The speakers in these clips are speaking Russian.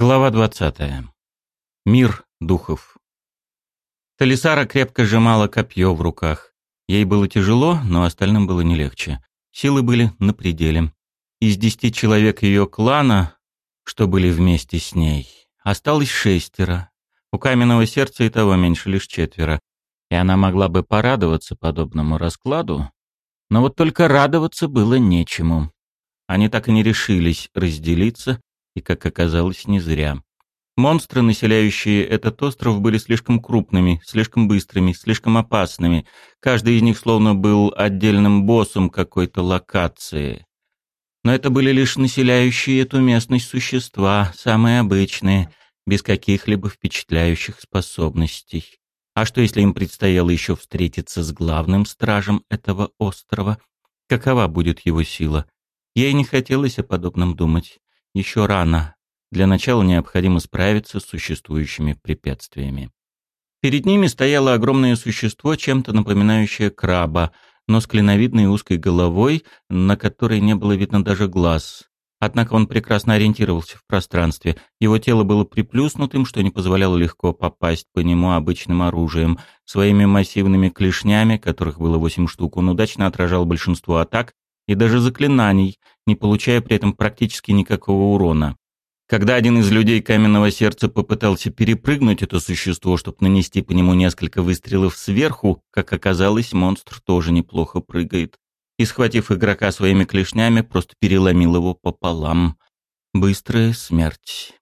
Глава 20. Мир духов. Талисара крепко сжимала копье в руках. Ей было тяжело, но остальным было не легче. Силы были на пределе. Из десяти человек ее клана, что были вместе с ней, осталось шестеро. У каменного сердца и того меньше лишь четверо. И она могла бы порадоваться подобному раскладу, но вот только радоваться было нечему. Они так и не решились разделиться, и, как оказалось, не зря. Монстры, населяющие этот остров, были слишком крупными, слишком быстрыми, слишком опасными. Каждый из них словно был отдельным боссом какой-то локации. Но это были лишь населяющие эту местность существа, самые обычные, без каких-либо впечатляющих способностей. А что, если им предстояло еще встретиться с главным стражем этого острова? Какова будет его сила? Ей не хотелось о подобном думать еще рано. Для начала необходимо справиться с существующими препятствиями. Перед ними стояло огромное существо, чем-то напоминающее краба, но с клиновидной узкой головой, на которой не было видно даже глаз. Однако он прекрасно ориентировался в пространстве. Его тело было приплюснутым, что не позволяло легко попасть по нему обычным оружием. Своими массивными клешнями, которых было восемь штук, он удачно отражал большинство атак и даже заклинаний, не получая при этом практически никакого урона. Когда один из людей каменного сердца попытался перепрыгнуть это существо, чтобы нанести по нему несколько выстрелов сверху, как оказалось, монстр тоже неплохо прыгает. И, схватив игрока своими клешнями, просто переломил его пополам. Быстрая смерть.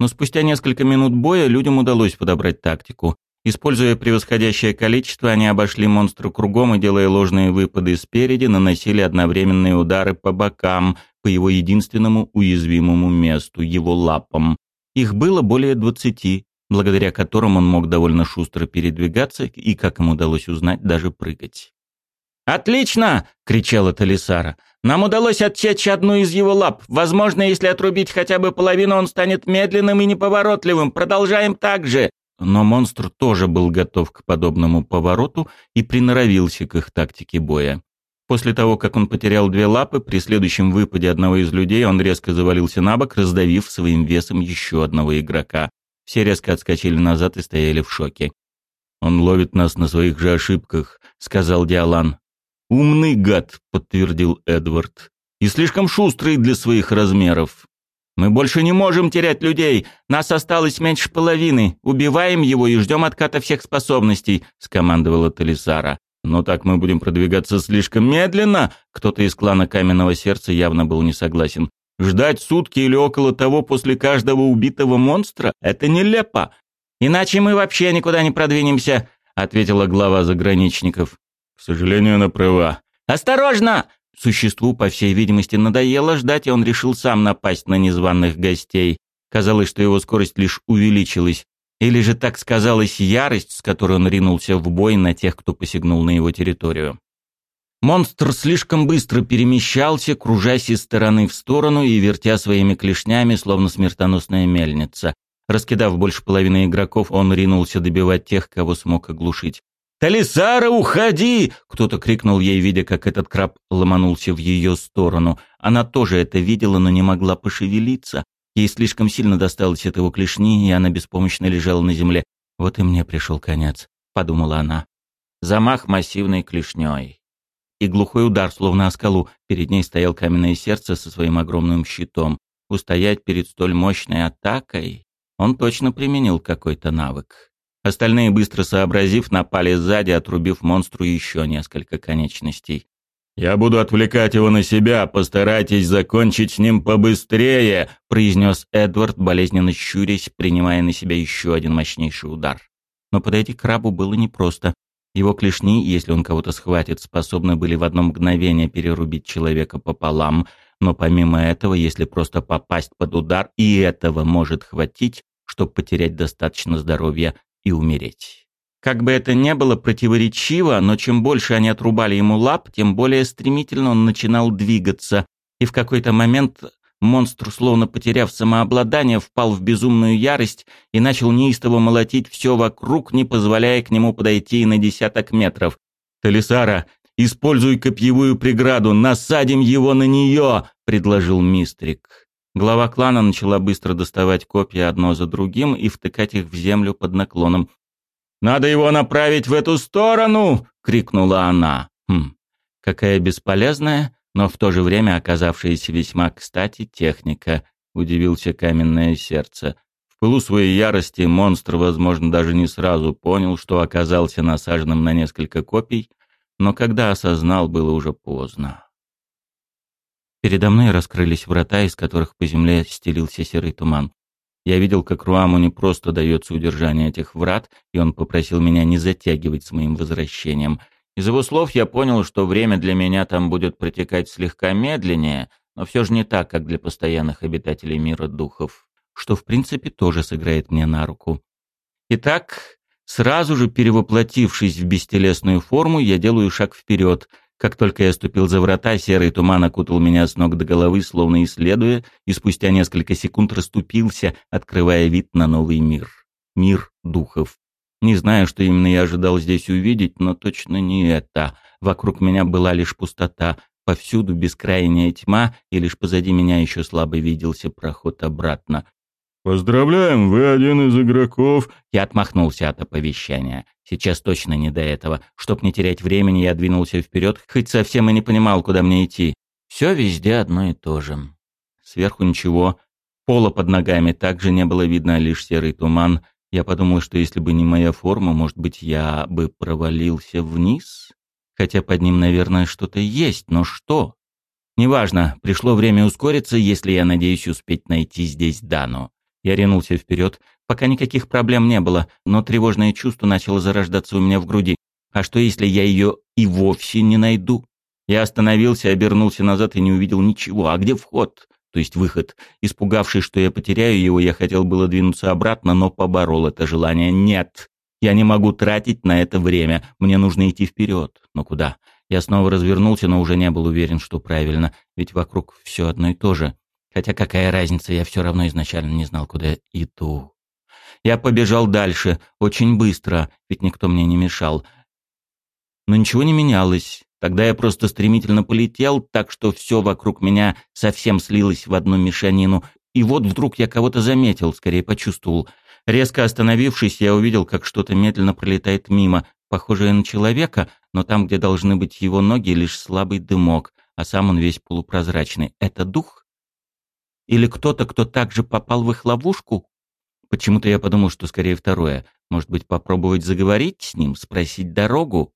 Но спустя несколько минут боя людям удалось подобрать тактику. Используя превосходящее количество, они обошли монстра кругом и, делая ложные выпады спереди, наносили одновременные удары по бокам, по его единственному уязвимому месту, его лапам. Их было более двадцати, благодаря которым он мог довольно шустро передвигаться и, как ему удалось узнать, даже прыгать. «Отлично!» — кричала Талисара. «Нам удалось отсечь одну из его лап. Возможно, если отрубить хотя бы половину, он станет медленным и неповоротливым. Продолжаем так же. Но монстр тоже был готов к подобному повороту и приноровился к их тактике боя. После того, как он потерял две лапы, при следующем выпаде одного из людей он резко завалился на бок, раздавив своим весом еще одного игрока. Все резко отскочили назад и стояли в шоке. «Он ловит нас на своих же ошибках», — сказал Диалан. «Умный гад», — подтвердил Эдвард. «И слишком шустрый для своих размеров». «Мы больше не можем терять людей. Нас осталось меньше половины. Убиваем его и ждем отката всех способностей», — скомандовала Талисара. «Но так мы будем продвигаться слишком медленно», — кто-то из клана Каменного Сердца явно был не согласен. «Ждать сутки или около того после каждого убитого монстра — это нелепо. Иначе мы вообще никуда не продвинемся», — ответила глава заграничников. «К сожалению, она права». «Осторожно!» Существу, по всей видимости, надоело ждать, и он решил сам напасть на незваных гостей. Казалось, что его скорость лишь увеличилась. Или же так сказалась ярость, с которой он ринулся в бой на тех, кто посягнул на его территорию. Монстр слишком быстро перемещался, кружась из стороны в сторону и вертя своими клешнями, словно смертоносная мельница. Раскидав больше половины игроков, он ринулся добивать тех, кого смог оглушить. «Талисара, уходи!» Кто-то крикнул ей, видя, как этот краб ломанулся в ее сторону. Она тоже это видела, но не могла пошевелиться. Ей слишком сильно досталось его клешни, и она беспомощно лежала на земле. «Вот и мне пришел конец», — подумала она. Замах массивной клешней. И глухой удар, словно о скалу. Перед ней стоял каменное сердце со своим огромным щитом. Устоять перед столь мощной атакой он точно применил какой-то навык. Остальные, быстро сообразив, напали сзади, отрубив монстру еще несколько конечностей. «Я буду отвлекать его на себя, постарайтесь закончить с ним побыстрее», произнес Эдвард, болезненно щурясь, принимая на себя еще один мощнейший удар. Но подойти к крабу было непросто. Его клешни, если он кого-то схватит, способны были в одно мгновение перерубить человека пополам, но помимо этого, если просто попасть под удар, и этого может хватить, чтобы потерять достаточно здоровья и умереть. Как бы это ни было противоречиво, но чем больше они отрубали ему лап, тем более стремительно он начинал двигаться, и в какой-то момент монстр, словно потеряв самообладание, впал в безумную ярость и начал неистово молотить все вокруг, не позволяя к нему подойти и на десяток метров. «Талисара, используй копьевую преграду, насадим его на нее!» — предложил Мистрик. Глава клана начала быстро доставать копья одно за другим и втыкать их в землю под наклоном. «Надо его направить в эту сторону!» — крикнула она. Хм, какая бесполезная, но в то же время оказавшаяся весьма кстати техника, удивился каменное сердце. В пылу своей ярости монстр, возможно, даже не сразу понял, что оказался насаженным на несколько копий, но когда осознал, было уже поздно. Передо мной раскрылись врата, из которых по земле стелился серый туман. Я видел, как Руаму не просто дается удержание этих врат, и он попросил меня не затягивать с моим возвращением. Из его слов я понял, что время для меня там будет протекать слегка медленнее, но все же не так, как для постоянных обитателей мира духов, что в принципе тоже сыграет мне на руку. Итак, сразу же перевоплотившись в бестелесную форму, я делаю шаг вперед — как только я ступил за врата, серый туман окутал меня с ног до головы, словно исследуя, и спустя несколько секунд расступился, открывая вид на новый мир. Мир духов. Не знаю, что именно я ожидал здесь увидеть, но точно не это. Вокруг меня была лишь пустота, повсюду бескрайняя тьма, и лишь позади меня еще слабо виделся проход обратно. «Поздравляем, вы один из игроков!» Я отмахнулся от оповещания. Сейчас точно не до этого. Чтоб не терять времени, я двинулся вперед, хоть совсем и не понимал, куда мне идти. Все везде одно и то же. Сверху ничего. Пола под ногами также не было видно, лишь серый туман. Я подумал, что если бы не моя форма, может быть, я бы провалился вниз? Хотя под ним, наверное, что-то есть, но что? Неважно, пришло время ускориться, если я надеюсь успеть найти здесь Дану. Я ринулся вперед, пока никаких проблем не было, но тревожное чувство начало зарождаться у меня в груди. А что, если я ее и вовсе не найду? Я остановился, обернулся назад и не увидел ничего. А где вход? То есть выход. Испугавшись, что я потеряю его, я хотел было двинуться обратно, но поборол это желание. Нет, я не могу тратить на это время. Мне нужно идти вперед. Но куда? Я снова развернулся, но уже не был уверен, что правильно, ведь вокруг все одно и то же. Хотя какая разница, я все равно изначально не знал, куда иду. Я побежал дальше, очень быстро, ведь никто мне не мешал. Но ничего не менялось. Тогда я просто стремительно полетел, так что все вокруг меня совсем слилось в одну мешанину. И вот вдруг я кого-то заметил, скорее почувствовал. Резко остановившись, я увидел, как что-то медленно пролетает мимо, похожее на человека, но там, где должны быть его ноги, лишь слабый дымок, а сам он весь полупрозрачный. Это дух? Или кто-то, кто также попал в их ловушку? Почему-то я подумал, что скорее второе. Может быть, попробовать заговорить с ним, спросить дорогу?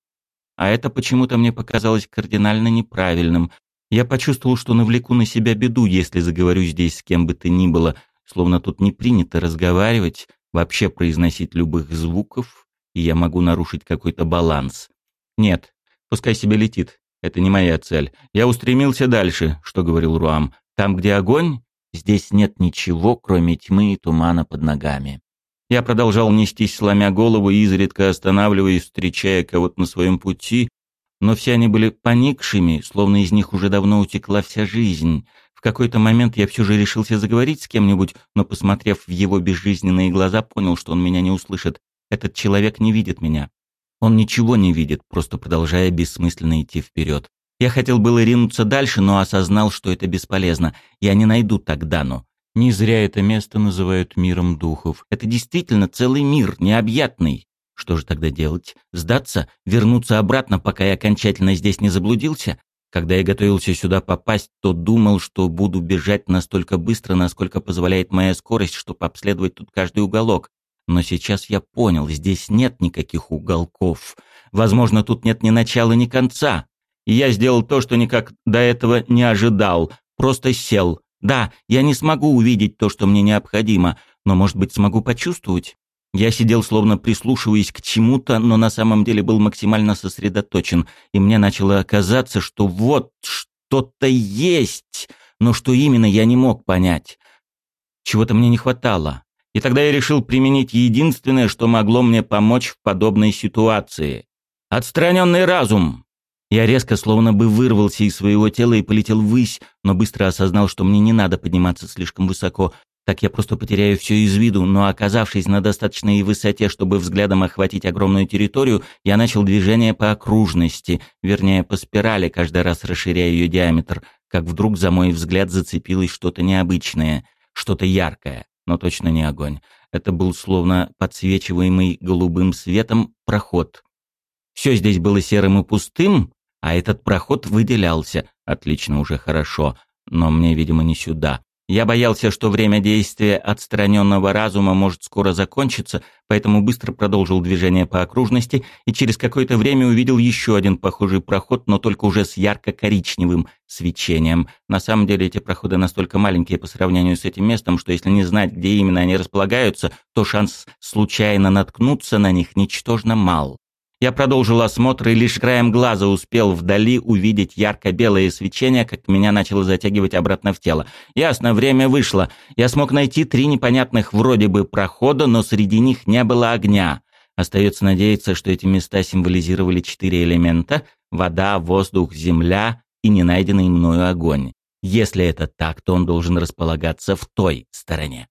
А это почему-то мне показалось кардинально неправильным. Я почувствовал, что навлеку на себя беду, если заговорю здесь с кем бы то ни было, словно тут не принято разговаривать, вообще произносить любых звуков, и я могу нарушить какой-то баланс. Нет, пускай себе летит. Это не моя цель. Я устремился дальше, что говорил Руам. Там, где огонь, Здесь нет ничего, кроме тьмы и тумана под ногами. Я продолжал нестись, сломя голову, изредка останавливаясь, встречая кого-то на своем пути, но все они были поникшими, словно из них уже давно утекла вся жизнь. В какой-то момент я все же решился заговорить с кем-нибудь, но, посмотрев в его безжизненные глаза, понял, что он меня не услышит. Этот человек не видит меня. Он ничего не видит, просто продолжая бессмысленно идти вперед. Я хотел было ринуться дальше, но осознал, что это бесполезно. Я не найду Тогдану. Не зря это место называют миром духов. Это действительно целый мир, необъятный. Что же тогда делать? Сдаться? Вернуться обратно, пока я окончательно здесь не заблудился? Когда я готовился сюда попасть, то думал, что буду бежать настолько быстро, насколько позволяет моя скорость, чтобы обследовать тут каждый уголок. Но сейчас я понял, здесь нет никаких уголков. Возможно, тут нет ни начала, ни конца. И я сделал то, что никак до этого не ожидал. Просто сел. Да, я не смогу увидеть то, что мне необходимо, но, может быть, смогу почувствовать. Я сидел, словно прислушиваясь к чему-то, но на самом деле был максимально сосредоточен, и мне начало казаться, что вот что-то есть, но что именно я не мог понять. Чего-то мне не хватало. И тогда я решил применить единственное, что могло мне помочь в подобной ситуации. Отстраненный разум. Я резко, словно бы вырвался из своего тела и полетел ввысь, но быстро осознал, что мне не надо подниматься слишком высоко, так я просто потеряю все из виду, но оказавшись на достаточной высоте, чтобы взглядом охватить огромную территорию, я начал движение по окружности, вернее, по спирали, каждый раз расширяя ее диаметр. как вдруг за мой взгляд зацепилось что-то необычное, что-то яркое, но точно не огонь. Это был словно подсвечиваемый голубым светом проход. Все здесь было серым и пустым, а этот проход выделялся. Отлично, уже хорошо. Но мне, видимо, не сюда. Я боялся, что время действия отстраненного разума может скоро закончиться, поэтому быстро продолжил движение по окружности и через какое-то время увидел еще один похожий проход, но только уже с ярко-коричневым свечением. На самом деле эти проходы настолько маленькие по сравнению с этим местом, что если не знать, где именно они располагаются, то шанс случайно наткнуться на них ничтожно мал. Я продолжил осмотр и лишь краем глаза успел вдали увидеть ярко-белое свечение, как меня начало затягивать обратно в тело. Ясно, время вышло. Я смог найти три непонятных вроде бы прохода, но среди них не было огня. Остается надеяться, что эти места символизировали четыре элемента — вода, воздух, земля и ненайденный мною огонь. Если это так, то он должен располагаться в той стороне.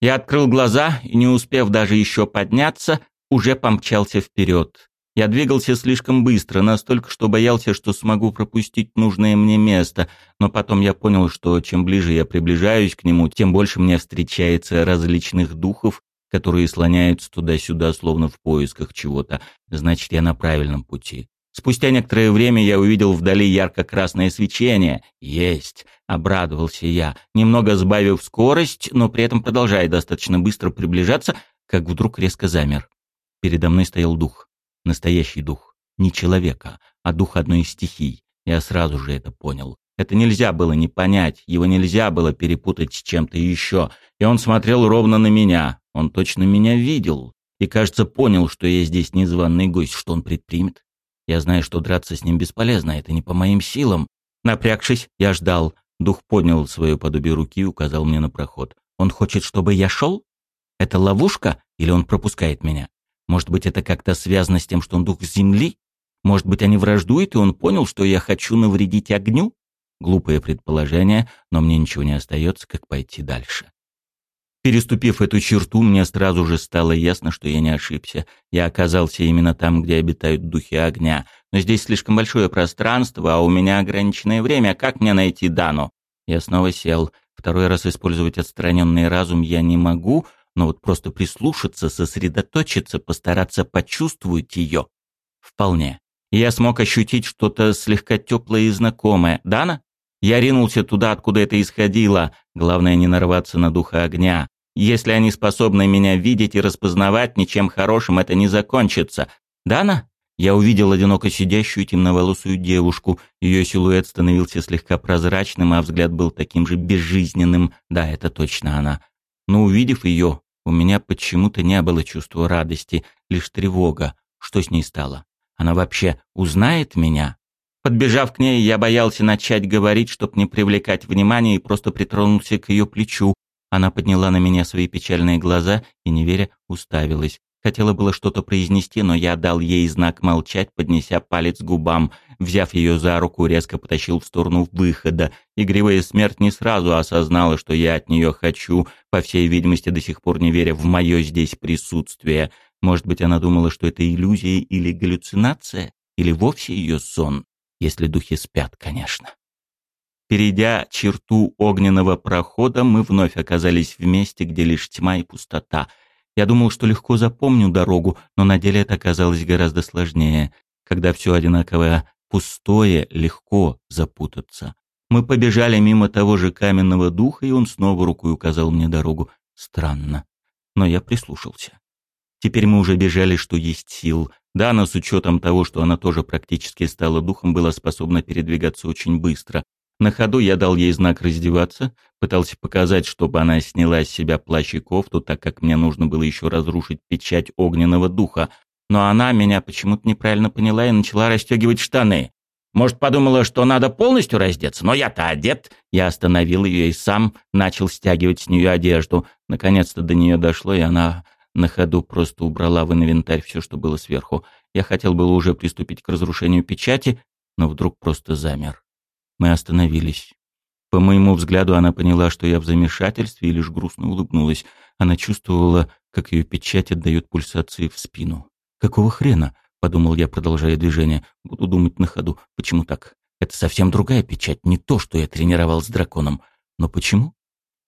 Я открыл глаза и, не успев даже еще подняться, уже помчался вперед. Я двигался слишком быстро, настолько, что боялся, что смогу пропустить нужное мне место, но потом я понял, что чем ближе я приближаюсь к нему, тем больше мне встречается различных духов, которые слоняются туда-сюда, словно в поисках чего-то. Значит, я на правильном пути. Спустя некоторое время я увидел вдали ярко-красное свечение. Есть, обрадовался я, немного сбавив скорость, но при этом продолжая достаточно быстро приближаться, как вдруг резко замер. Передо мной стоял дух. Настоящий дух. Не человека, а дух одной из стихий. Я сразу же это понял. Это нельзя было не понять, его нельзя было перепутать с чем-то еще. И он смотрел ровно на меня. Он точно меня видел. И, кажется, понял, что я здесь незваный гость. Что он предпримет? Я знаю, что драться с ним бесполезно, это не по моим силам. Напрягшись, я ждал. Дух поднял свое подобие руки и указал мне на проход. Он хочет, чтобы я шел? Это ловушка или он пропускает меня? Может быть, это как-то связано с тем, что он дух земли? Может быть, они враждуют, и он понял, что я хочу навредить огню? Глупое предположение, но мне ничего не остается, как пойти дальше. Переступив эту черту, мне сразу же стало ясно, что я не ошибся. Я оказался именно там, где обитают духи огня. Но здесь слишком большое пространство, а у меня ограниченное время. Как мне найти Дану? Я снова сел. Второй раз использовать отстраненный разум я не могу, но вот просто прислушаться, сосредоточиться, постараться почувствовать ее — вполне. я смог ощутить что-то слегка теплое и знакомое. Дана? Я ринулся туда, откуда это исходило. Главное не нарваться на духа огня. Если они способны меня видеть и распознавать, ничем хорошим это не закончится. Дана? Я увидел одиноко сидящую темноволосую девушку. Ее силуэт становился слегка прозрачным, а взгляд был таким же безжизненным. Да, это точно она. Но увидев ее, у меня почему-то не было чувства радости, лишь тревога. Что с ней стало? Она вообще узнает меня? Подбежав к ней, я боялся начать говорить, чтоб не привлекать внимания, и просто притронулся к ее плечу. Она подняла на меня свои печальные глаза и, не веря, уставилась. Хотела было что-то произнести, но я дал ей знак молчать, поднеся палец к губам. Взяв ее за руку, резко потащил в сторону выхода. Игривая смерть не сразу осознала, что я от нее хочу, по всей видимости, до сих пор не веря в мое здесь присутствие. Может быть, она думала, что это иллюзия или галлюцинация, или вовсе ее сон, если духи спят, конечно. Перейдя черту огненного прохода, мы вновь оказались в месте, где лишь тьма и пустота — я думал, что легко запомню дорогу, но на деле это оказалось гораздо сложнее. Когда все одинаковое пустое, легко запутаться. Мы побежали мимо того же каменного духа, и он снова рукой указал мне дорогу. Странно. Но я прислушался. Теперь мы уже бежали, что есть сил. Да, но с учетом того, что она тоже практически стала духом, была способна передвигаться очень быстро. На ходу я дал ей знак раздеваться, пытался показать, чтобы она сняла с себя плащ и кофту, так как мне нужно было еще разрушить печать огненного духа. Но она меня почему-то неправильно поняла и начала расстегивать штаны. Может, подумала, что надо полностью раздеться, но я-то одет. Я остановил ее и сам начал стягивать с нее одежду. Наконец-то до нее дошло, и она на ходу просто убрала в инвентарь все, что было сверху. Я хотел было уже приступить к разрушению печати, но вдруг просто замер. Мы остановились. По моему взгляду, она поняла, что я в замешательстве, и лишь грустно улыбнулась. Она чувствовала, как ее печать отдает пульсации в спину. «Какого хрена?» — подумал я, продолжая движение. «Буду думать на ходу. Почему так? Это совсем другая печать, не то, что я тренировал с драконом. Но почему?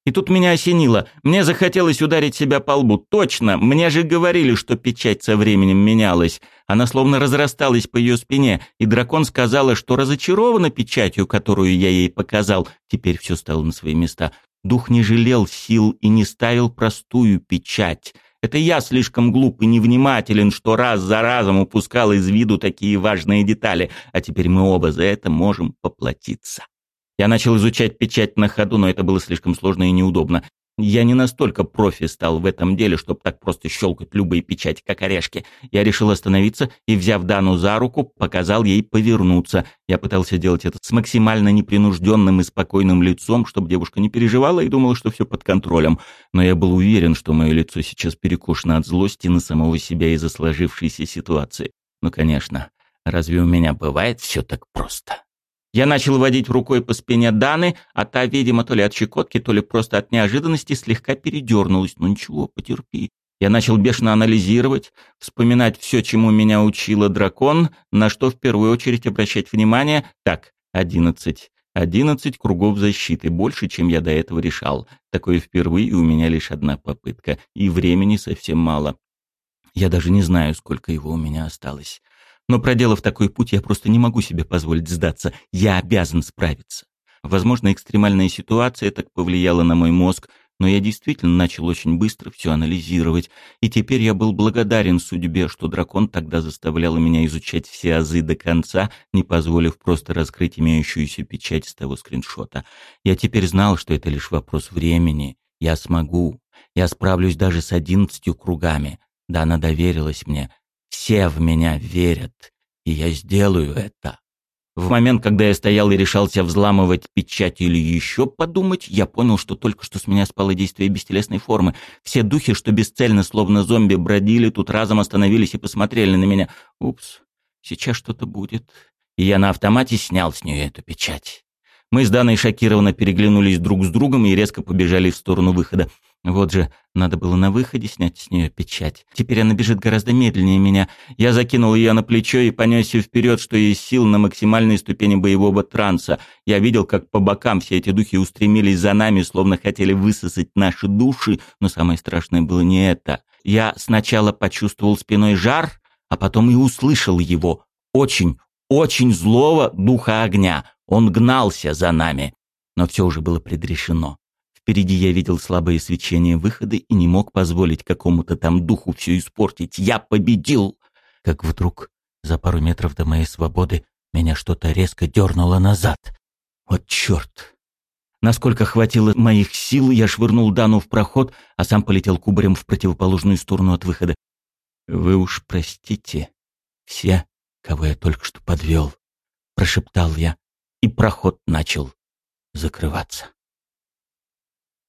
И тут меня осенило. Мне захотелось ударить себя по лбу. Точно, мне же говорили, что печать со временем менялась. Она словно разрасталась по ее спине, и дракон сказала, что разочарована печатью, которую я ей показал. Теперь все стало на свои места. Дух не жалел сил и не ставил простую печать. Это я слишком глуп и невнимателен, что раз за разом упускал из виду такие важные детали, а теперь мы оба за это можем поплатиться. Я начал изучать печать на ходу, но это было слишком сложно и неудобно. Я не настолько профи стал в этом деле, чтобы так просто щелкать любые печати, как орешки. Я решил остановиться и, взяв Дану за руку, показал ей повернуться. Я пытался делать это с максимально непринужденным и спокойным лицом, чтобы девушка не переживала и думала, что все под контролем. Но я был уверен, что мое лицо сейчас перекошено от злости на самого себя из-за сложившейся ситуации. Ну, конечно, разве у меня бывает все так просто? Я начал водить рукой по спине Даны, а та, видимо, то ли от щекотки, то ли просто от неожиданности слегка передернулась. Ну ничего, потерпи. Я начал бешено анализировать, вспоминать все, чему меня учила дракон, на что в первую очередь обращать внимание. Так, одиннадцать. Одиннадцать кругов защиты, больше, чем я до этого решал. Такое впервые, и у меня лишь одна попытка. И времени совсем мало. Я даже не знаю, сколько его у меня осталось. Но проделав такой путь, я просто не могу себе позволить сдаться. Я обязан справиться. Возможно, экстремальная ситуация так повлияла на мой мозг, но я действительно начал очень быстро все анализировать, и теперь я был благодарен судьбе, что дракон тогда заставлял меня изучать все азы до конца, не позволив просто раскрыть имеющуюся печать с того скриншота. Я теперь знал, что это лишь вопрос времени. Я смогу. Я справлюсь даже с одиннадцатью кругами. Да, она доверилась мне, все в меня верят, и я сделаю это. В момент, когда я стоял и решался взламывать печать или еще подумать, я понял, что только что с меня спало действие бестелесной формы. Все духи, что бесцельно, словно зомби, бродили, тут разом остановились и посмотрели на меня. Упс, сейчас что-то будет. И я на автомате снял с нее эту печать. Мы с Даной шокированно переглянулись друг с другом и резко побежали в сторону выхода. Вот же, надо было на выходе снять с нее печать. Теперь она бежит гораздо медленнее меня. Я закинул ее на плечо и понесся вперед, что есть сил на максимальной ступени боевого транса. Я видел, как по бокам все эти духи устремились за нами, словно хотели высосать наши души, но самое страшное было не это. Я сначала почувствовал спиной жар, а потом и услышал его. Очень, очень злого духа огня. Он гнался за нами. Но все уже было предрешено. Впереди я видел слабое свечение выхода и не мог позволить какому-то там духу все испортить. Я победил! Как вдруг, за пару метров до моей свободы, меня что-то резко дернуло назад. Вот черт! Насколько хватило моих сил, я швырнул Дану в проход, а сам полетел кубарем в противоположную сторону от выхода. «Вы уж простите, все, кого я только что подвел», — прошептал я, и проход начал закрываться.